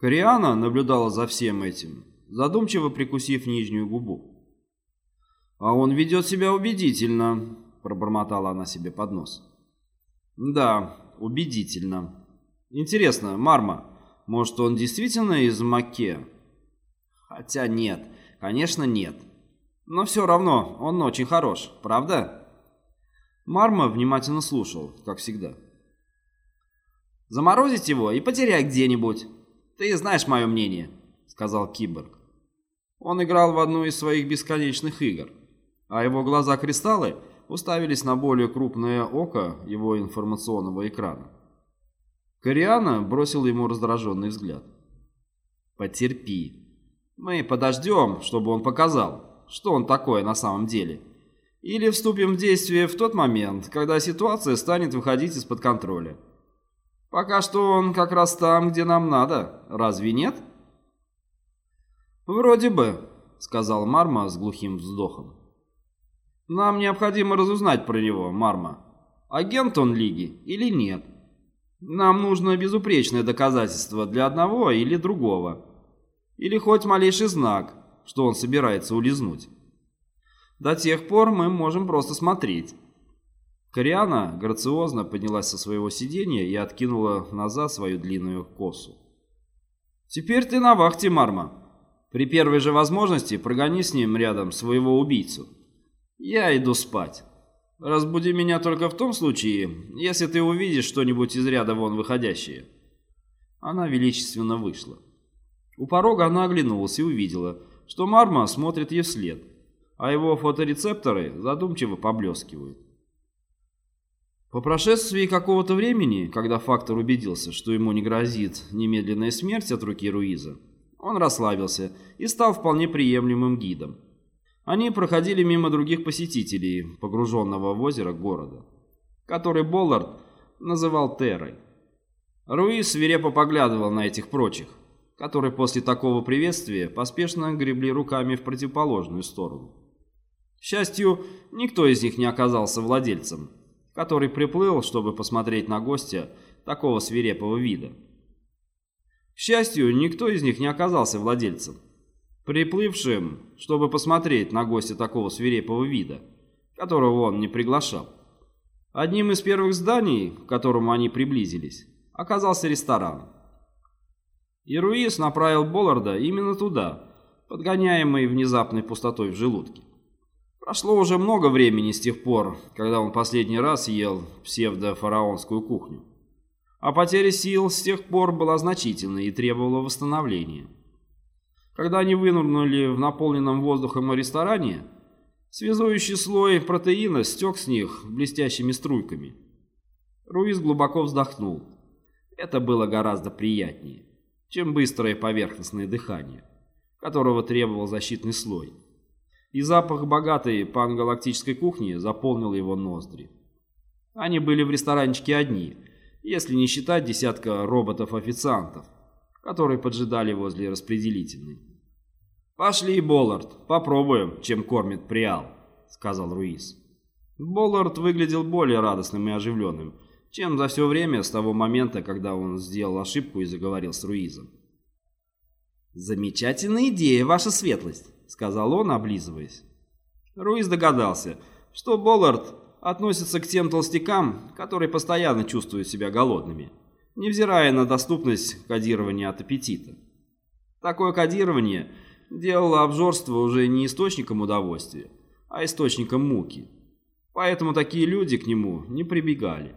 Кориана наблюдала за всем этим, задумчиво прикусив нижнюю губу. «А он ведет себя убедительно», — пробормотала она себе под нос. «Да, убедительно. Интересно, Марма, может, он действительно из Маке?» «Хотя нет, конечно нет. Но все равно он очень хорош, правда?» Марма внимательно слушал, как всегда. «Заморозить его и потерять где-нибудь. Ты знаешь мое мнение», — сказал Киборг. Он играл в одну из своих бесконечных игр, а его глаза-кристаллы уставились на более крупное око его информационного экрана. Кориана бросил ему раздраженный взгляд. «Потерпи. Мы подождем, чтобы он показал, что он такое на самом деле. Или вступим в действие в тот момент, когда ситуация станет выходить из-под контроля. Пока что он как раз там, где нам надо, разве нет?» «Вроде бы», — сказал Марма с глухим вздохом. «Нам необходимо разузнать про него, Марма. Агент он Лиги или нет? Нам нужно безупречное доказательство для одного или другого. Или хоть малейший знак, что он собирается улизнуть. До тех пор мы можем просто смотреть». Кориана грациозно поднялась со своего сиденья и откинула назад свою длинную косу. «Теперь ты на вахте, Марма», при первой же возможности прогони с ним рядом своего убийцу. Я иду спать. Разбуди меня только в том случае, если ты увидишь что-нибудь из ряда вон выходящее». Она величественно вышла. У порога она оглянулась и увидела, что Марма смотрит ей вслед, а его фоторецепторы задумчиво поблескивают. По прошествии какого-то времени, когда фактор убедился, что ему не грозит немедленная смерть от руки Руиза, он расслабился и стал вполне приемлемым гидом. Они проходили мимо других посетителей, погруженного в озеро города, который Боллард называл Террой. Руис свирепо поглядывал на этих прочих, которые после такого приветствия поспешно гребли руками в противоположную сторону. К счастью, никто из них не оказался владельцем, который приплыл, чтобы посмотреть на гостя такого свирепого вида. К счастью, никто из них не оказался владельцем, приплывшим, чтобы посмотреть на гостя такого свирепого вида, которого он не приглашал. Одним из первых зданий, к которому они приблизились, оказался ресторан. И Руис направил Болларда именно туда, подгоняемый внезапной пустотой в желудке. Прошло уже много времени с тех пор, когда он последний раз ел псевдофараонскую кухню а потеря сил с тех пор была значительной и требовала восстановления. Когда они вынырнули в наполненном воздухом ресторане, связующий слой протеина стек с них блестящими струйками. Руиз глубоко вздохнул. Это было гораздо приятнее, чем быстрое поверхностное дыхание, которого требовал защитный слой. И запах богатой пангалактической кухни заполнил его ноздри. Они были в ресторанчике одни – если не считать десятка роботов-официантов, которые поджидали возле распределительной. «Пошли, Боллард, попробуем, чем кормит Приал», — сказал Руис. Боллард выглядел более радостным и оживленным, чем за все время с того момента, когда он сделал ошибку и заговорил с Руизом. «Замечательная идея, ваша светлость», — сказал он, облизываясь. Руиз догадался, что Боллард относятся к тем толстякам, которые постоянно чувствуют себя голодными, невзирая на доступность кодирования от аппетита. Такое кодирование делало обжорство уже не источником удовольствия, а источником муки. Поэтому такие люди к нему не прибегали.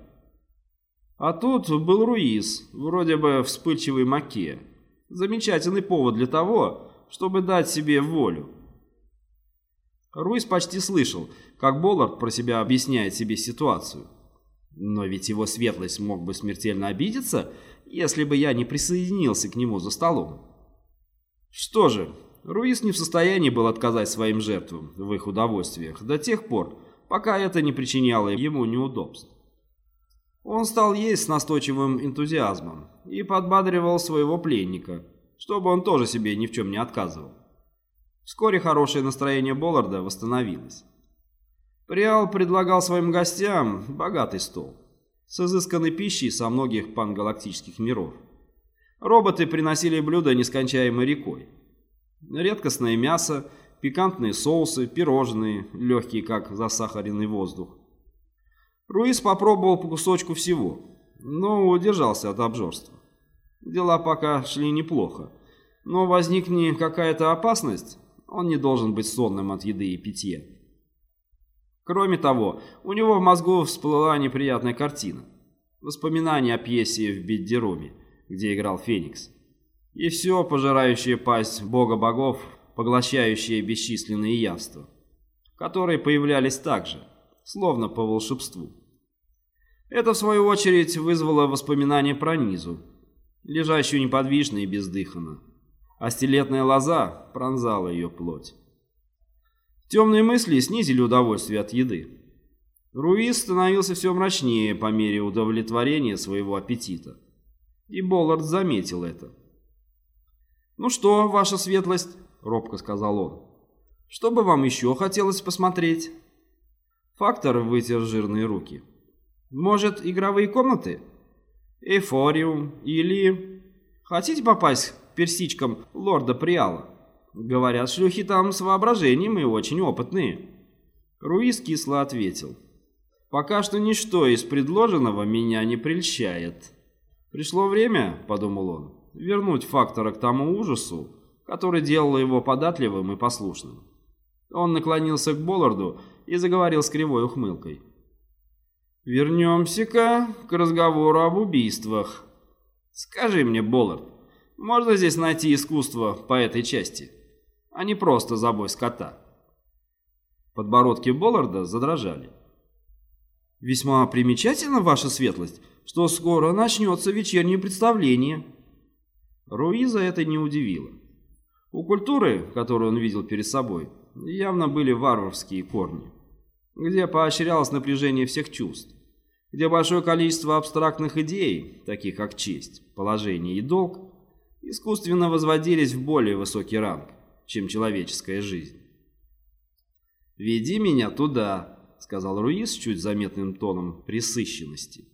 А тут был Руиз, вроде бы вспыльчивый маке. Замечательный повод для того, чтобы дать себе волю. Руис почти слышал, как Боллард про себя объясняет себе ситуацию. Но ведь его светлость мог бы смертельно обидеться, если бы я не присоединился к нему за столом. Что же, Руис не в состоянии был отказать своим жертвам в их удовольствиях до тех пор, пока это не причиняло ему неудобств. Он стал есть с настойчивым энтузиазмом и подбадривал своего пленника, чтобы он тоже себе ни в чем не отказывал. Вскоре хорошее настроение Болларда восстановилось. Приал предлагал своим гостям богатый стол с изысканной пищей со многих пангалактических миров. Роботы приносили блюда нескончаемой рекой. Редкостное мясо, пикантные соусы, пирожные, легкие, как засахаренный воздух. Руис попробовал по кусочку всего, но удержался от обжорства. Дела пока шли неплохо, но возникнет какая-то опасность, он не должен быть сонным от еды и питья. Кроме того, у него в мозгу всплыла неприятная картина. Воспоминания о пьесе в Биддеруме, где играл Феникс. И все пожирающая пасть бога богов, поглощающие бесчисленные явства, которые появлялись также, словно по волшебству. Это, в свою очередь, вызвало воспоминания про Низу, лежащую неподвижно и бездыханно, а стилетная лоза пронзала ее плоть. Темные мысли снизили удовольствие от еды. Руис становился все мрачнее по мере удовлетворения своего аппетита. И Боллард заметил это. «Ну что, ваша светлость?» — робко сказал он. «Что бы вам еще хотелось посмотреть?» Фактор вытер жирные руки. «Может, игровые комнаты? Эйфориум или... Хотите попасть к персичкам лорда Приала?» Говорят, шлюхи там с воображением и очень опытные. Руис кисло ответил. Пока что ничто из предложенного меня не прельщает. Пришло время, подумал он, вернуть фактора к тому ужасу, который делал его податливым и послушным. Он наклонился к Болларду и заговорил с кривой ухмылкой. «Вернемся-ка к разговору об убийствах. Скажи мне, Боллард, можно здесь найти искусство по этой части?» а не просто забой скота. Подбородки Болларда задрожали. «Весьма примечательно, ваша светлость, что скоро начнется вечернее представление». Руиза это не удивило. У культуры, которую он видел перед собой, явно были варварские корни, где поощрялось напряжение всех чувств, где большое количество абстрактных идей, таких как честь, положение и долг, искусственно возводились в более высокий ранг чем человеческая жизнь. «Веди меня туда», — сказал Руис чуть заметным тоном присыщенности.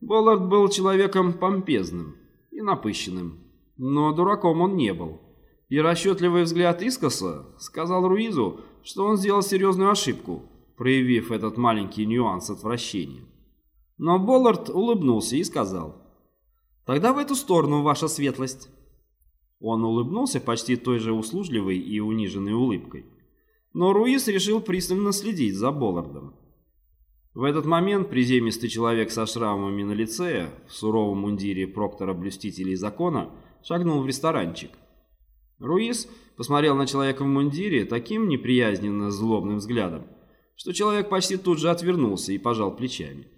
Боллард был человеком помпезным и напыщенным, но дураком он не был. И расчетливый взгляд искоса сказал Руизу, что он сделал серьезную ошибку, проявив этот маленький нюанс отвращения. Но Боллард улыбнулся и сказал, «Тогда в эту сторону, ваша светлость». Он улыбнулся почти той же услужливой и униженной улыбкой. Но Руис решил пристально следить за Боллардом. В этот момент приземистый человек со шрамами на лице, в суровом мундире проктора-блюстителей закона, шагнул в ресторанчик. Руис посмотрел на человека в мундире таким неприязненно злобным взглядом, что человек почти тут же отвернулся и пожал плечами.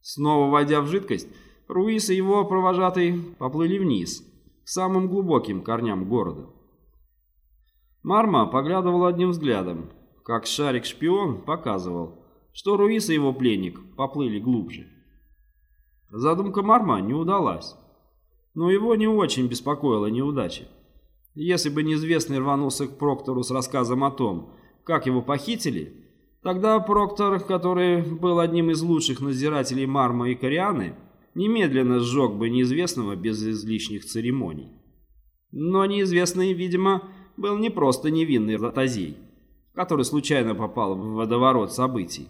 Снова войдя в жидкость, Руис и его провожатый поплыли вниз – самым глубоким корням города. Марма поглядывал одним взглядом, как шарик-шпион показывал, что Руис и его пленник поплыли глубже. Задумка Марма не удалась, но его не очень беспокоила неудача. Если бы неизвестный рванулся к Проктору с рассказом о том, как его похитили, тогда Проктор, который был одним из лучших надзирателей Марма и Корианы, немедленно сжег бы неизвестного без излишних церемоний. Но неизвестный, видимо, был не просто невинный ротозей, который случайно попал в водоворот событий.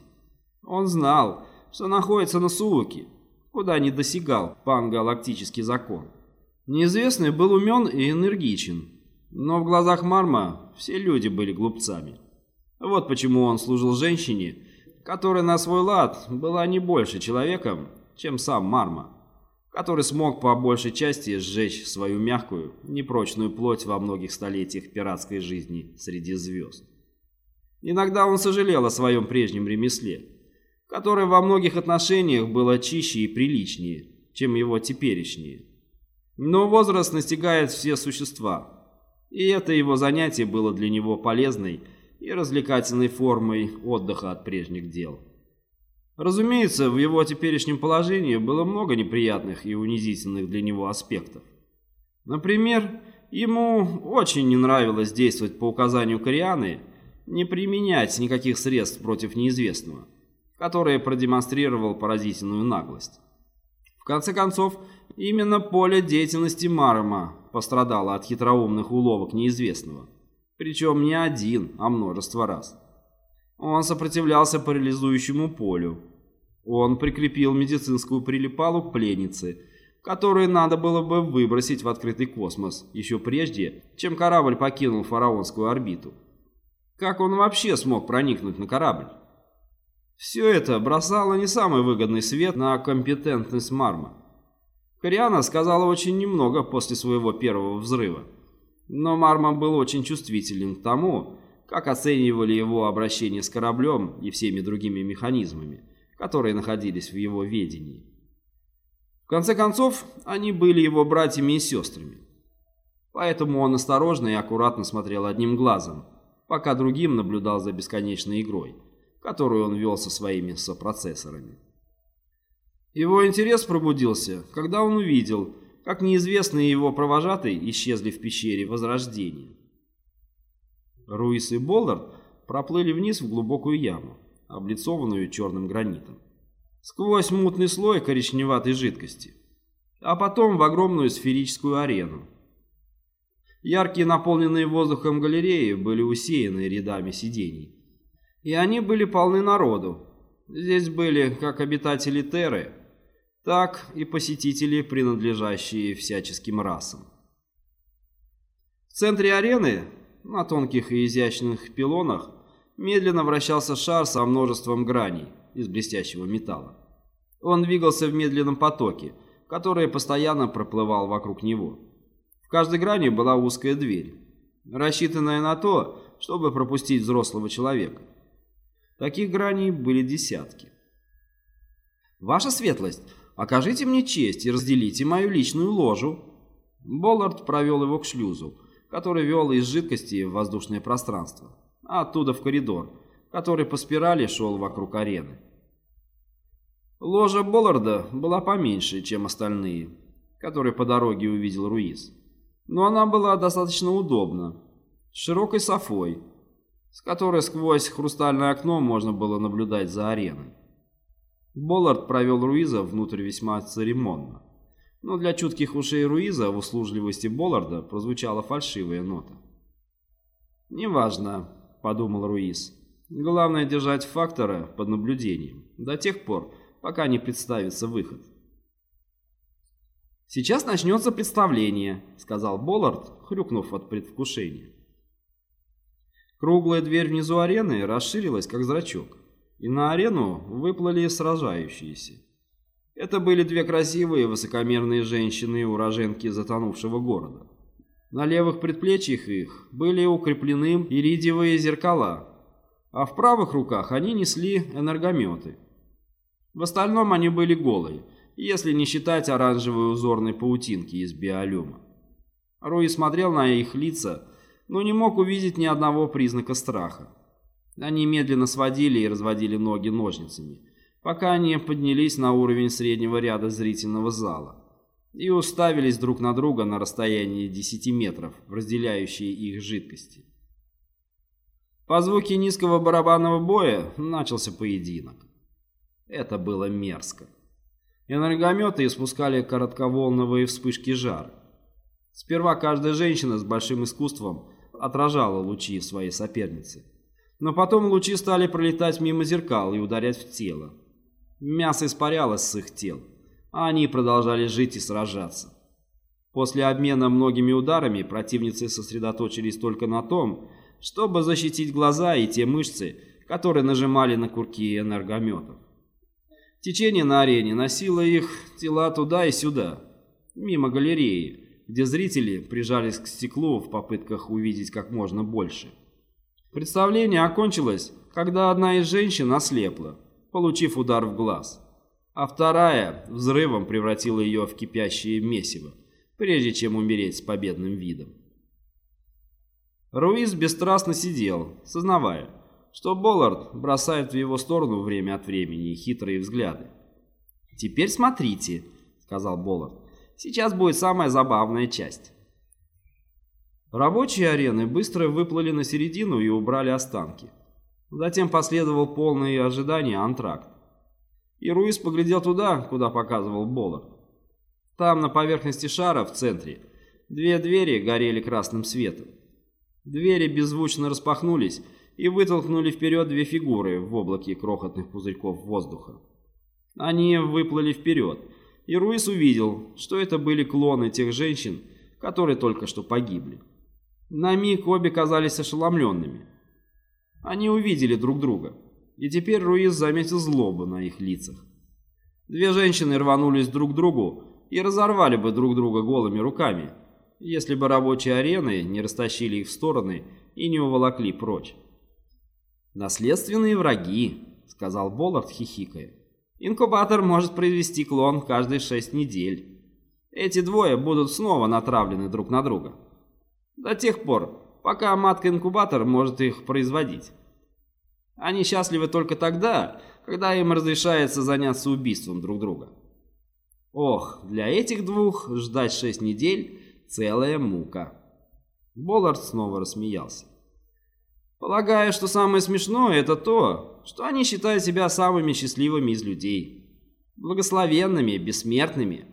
Он знал, что находится на Сууке, куда не досягал пангалактический закон. Неизвестный был умен и энергичен, но в глазах Марма все люди были глупцами. Вот почему он служил женщине, которая на свой лад была не больше человеком, чем сам Марма, который смог по большей части сжечь свою мягкую, непрочную плоть во многих столетиях пиратской жизни среди звезд. Иногда он сожалел о своем прежнем ремесле, которое во многих отношениях было чище и приличнее, чем его теперешнее. Но возраст настигает все существа, и это его занятие было для него полезной и развлекательной формой отдыха от прежних дел. Разумеется, в его теперешнем положении было много неприятных и унизительных для него аспектов. Например, ему очень не нравилось действовать по указанию Корианы, не применять никаких средств против неизвестного, который продемонстрировал поразительную наглость. В конце концов, Именно поле деятельности Марма пострадало от хитроумных уловок неизвестного. Причем не один, а множество раз. Он сопротивлялся парализующему полю. Он прикрепил медицинскую прилипалу к пленнице, которую надо было бы выбросить в открытый космос еще прежде, чем корабль покинул фараонскую орбиту. Как он вообще смог проникнуть на корабль? Все это бросало не самый выгодный свет на компетентность Марма. Кориана сказала очень немного после своего первого взрыва, но Марма был очень чувствителен к тому, как оценивали его обращение с кораблем и всеми другими механизмами, которые находились в его ведении. В конце концов, они были его братьями и сестрами. Поэтому он осторожно и аккуратно смотрел одним глазом, пока другим наблюдал за бесконечной игрой, которую он вел со своими сопроцессорами. Его интерес пробудился, когда он увидел, как неизвестные его провожатые исчезли в пещере Возрождения. Руис и Боллард проплыли вниз в глубокую яму, облицованную черным гранитом, сквозь мутный слой коричневатой жидкости, а потом в огромную сферическую арену. Яркие наполненные воздухом галереи были усеяны рядами сидений, и они были полны народу. Здесь были как обитатели Терры, так и посетители, принадлежащие всяческим расам. В центре арены на тонких и изящных пилонах медленно вращался шар со множеством граней из блестящего металла. Он двигался в медленном потоке, который постоянно проплывал вокруг него. В каждой грани была узкая дверь, рассчитанная на то, чтобы пропустить взрослого человека. Таких граней были десятки. «Ваша светлость, окажите мне честь и разделите мою личную ложу». Боллард провел его к шлюзу, который вел из жидкости в воздушное пространство, а оттуда в коридор, который по спирали шел вокруг арены. Ложа Болларда была поменьше, чем остальные, которые по дороге увидел Руиз. Но она была достаточно удобна, с широкой софой, с которой сквозь хрустальное окно можно было наблюдать за ареной. Боллард провел Руиза внутрь весьма церемонно но для чутких ушей Руиза в услужливости Болларда прозвучала фальшивая нота. «Неважно», — подумал Руиз. «Главное держать фактора под наблюдением до тех пор, пока не представится выход». «Сейчас начнется представление», — сказал Боллард, хрюкнув от предвкушения. Круглая дверь внизу арены расширилась, как зрачок, и на арену выплыли сражающиеся. Это были две красивые высокомерные женщины, уроженки затонувшего города. На левых предплечьях их были укреплены иридиевые зеркала, а в правых руках они несли энергометы. В остальном они были голые, если не считать оранжевой узорной паутинки из биолюма. Руи смотрел на их лица, но не мог увидеть ни одного признака страха. Они медленно сводили и разводили ноги ножницами – пока они поднялись на уровень среднего ряда зрительного зала и уставились друг на друга на расстоянии 10 метров, разделяющие их жидкости. По звуке низкого барабанного боя начался поединок. Это было мерзко. Энергометы испускали коротковолновые вспышки жара. Сперва каждая женщина с большим искусством отражала лучи своей соперницы. Но потом лучи стали пролетать мимо зеркал и ударять в тело. Мясо испарялось с их тел, а они продолжали жить и сражаться. После обмена многими ударами противницы сосредоточились только на том, чтобы защитить глаза и те мышцы, которые нажимали на курки энергометов. Течение на арене носило их тела туда и сюда, мимо галереи, где зрители прижались к стеклу в попытках увидеть как можно больше. Представление окончилось, когда одна из женщин ослепла получив удар в глаз, а вторая взрывом превратила ее в кипящее месиво, прежде чем умереть с победным видом. Руиз бесстрастно сидел, сознавая, что Боллард бросает в его сторону время от времени хитрые взгляды. «Теперь смотрите», — сказал Боллард, — «сейчас будет самая забавная часть». Рабочие арены быстро выплыли на середину и убрали останки. Затем последовал полный ожидания антракт. И Руис поглядел туда, куда показывал Боллард. Там, на поверхности шара, в центре, две двери горели красным светом. Двери беззвучно распахнулись и вытолкнули вперед две фигуры в облаке крохотных пузырьков воздуха. Они выплыли вперед, и Руис увидел, что это были клоны тех женщин, которые только что погибли. На миг обе казались ошеломленными. Они увидели друг друга, и теперь Руис заметил злобу на их лицах. Две женщины рванулись друг к другу и разорвали бы друг друга голыми руками, если бы рабочие арены не растащили их в стороны и не уволокли прочь. «Наследственные враги», — сказал Боллард, хихикая. «Инкубатор может произвести клон каждые шесть недель. Эти двое будут снова натравлены друг на друга. До тех пор, пока матка-инкубатор может их производить. Они счастливы только тогда, когда им разрешается заняться убийством друг друга. Ох, для этих двух ждать шесть недель – целая мука. Боллард снова рассмеялся. Полагаю, что самое смешное – это то, что они считают себя самыми счастливыми из людей. Благословенными, бессмертными.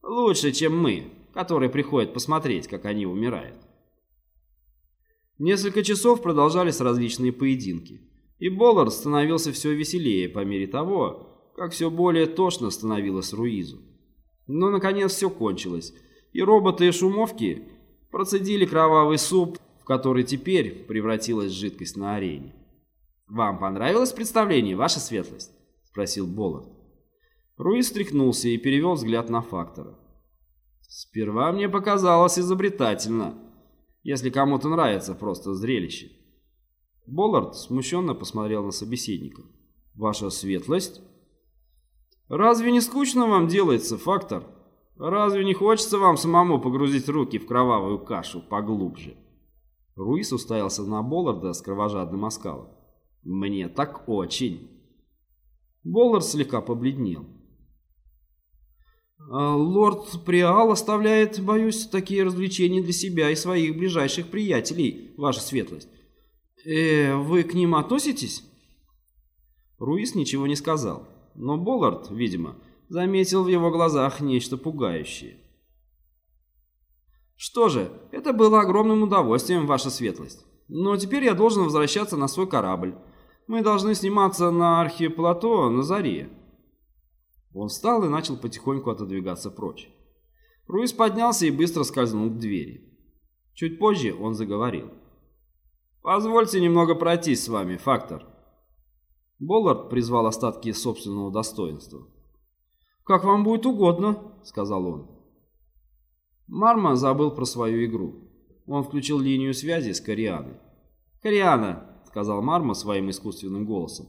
Лучше, чем мы, которые приходят посмотреть, как они умирают. Несколько часов продолжались различные поединки, и Боллард становился все веселее по мере того, как все более тошно становилось Руизу. Но, наконец, все кончилось, и роботы и шумовки процедили кровавый суп, в который теперь превратилась жидкость на арене. «Вам понравилось представление, ваша светлость?» – спросил Боллард. Руиз стряхнулся и перевел взгляд на фактора. «Сперва мне показалось изобретательно, если кому-то нравится просто зрелище». Боллард смущенно посмотрел на собеседника. «Ваша светлость?» Разве не скучно вам делается, фактор? Разве не хочется вам самому погрузить руки в кровавую кашу поглубже? Руис уставился на Болларда с кровожадным оскалом. Мне так очень. Боллард слегка побледнел. «А «Лорд Приал оставляет, боюсь, такие развлечения для себя и своих ближайших приятелей, ваша светлость. Э, вы к ним относитесь?» Руис ничего не сказал но Боллард, видимо, заметил в его глазах нечто пугающее. «Что же, это было огромным удовольствием, ваша светлость. Но теперь я должен возвращаться на свой корабль. Мы должны сниматься на архиплато на заре». Он встал и начал потихоньку отодвигаться прочь. Руис поднялся и быстро скользнул к двери. Чуть позже он заговорил. «Позвольте немного пройтись с вами, фактор». Боллард призвал остатки собственного достоинства. «Как вам будет угодно», — сказал он. Марма забыл про свою игру. Он включил линию связи с Корианой. «Кориана», — сказал Марма своим искусственным голосом.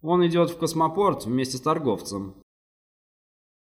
«Он идет в космопорт вместе с торговцем.